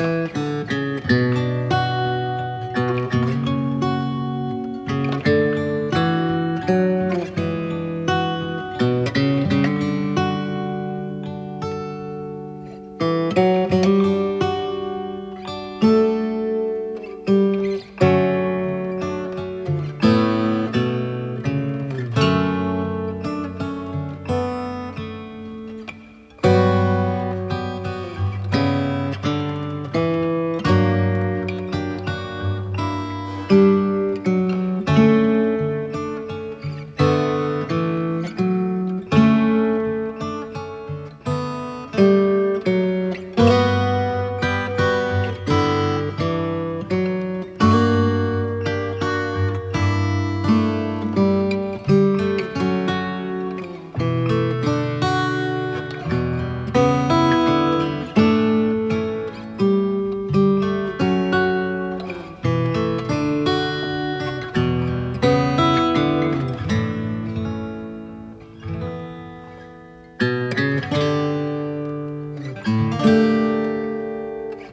Música